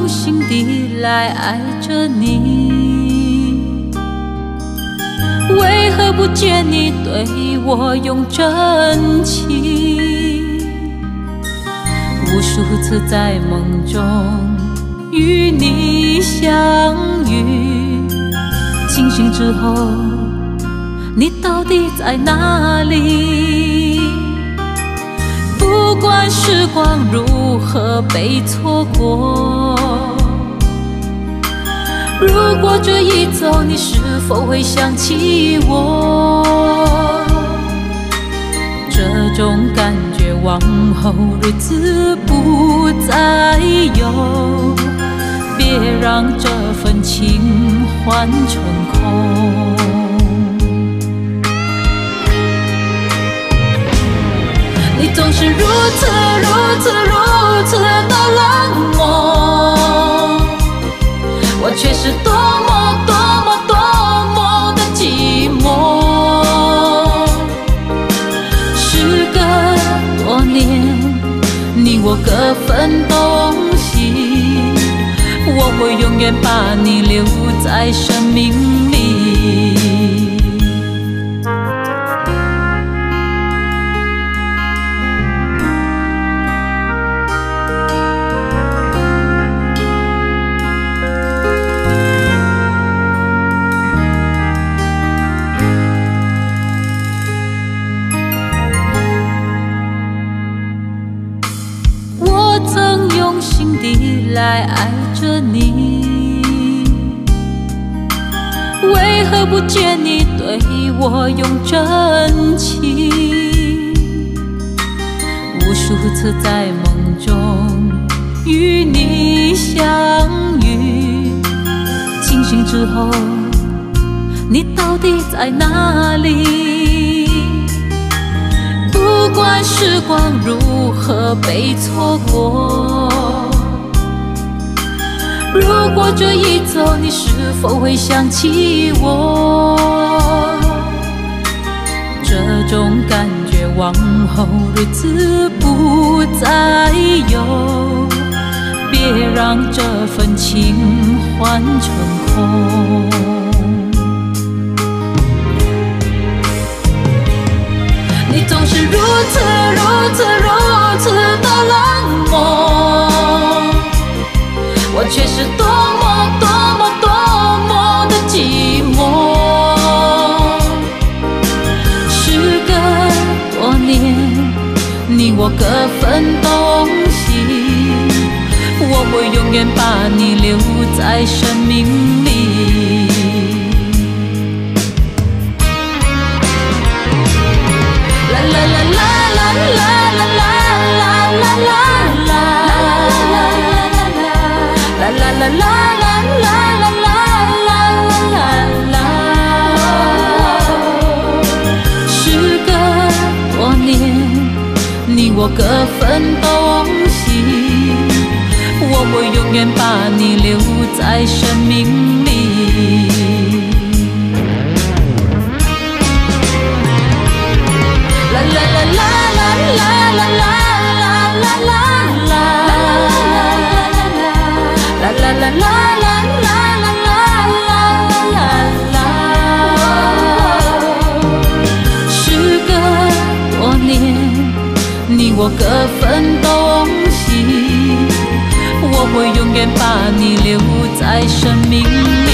用心地来爱着你，为何不见你对我用真情？无数次在梦中与你相遇，清醒之后，你到底在哪里？时光如何被错过，如果这一走，你是否会想起我？这种感觉往后日子不再有，别让这份情换成空。是如此如此如此的冷漠，我却是多么多么多么的寂寞。时隔多年，你我各分东西，我会永远把你留在生命来爱着你，为何不见你对我用真情？无数次在梦中与你相遇，清醒之后，你到底在哪里？不管时光如何被错过，如果这一走，你是否会想起我？这种感觉往后日子不再有，别让这份情换成空。你总是如此如此却是多么多么多么的寂寞。时隔多年，你我各分东西，我会永远把你留在生命里。各分东西，我会永远把你留在生命里。我各分东西，我会永远把你留在生命里。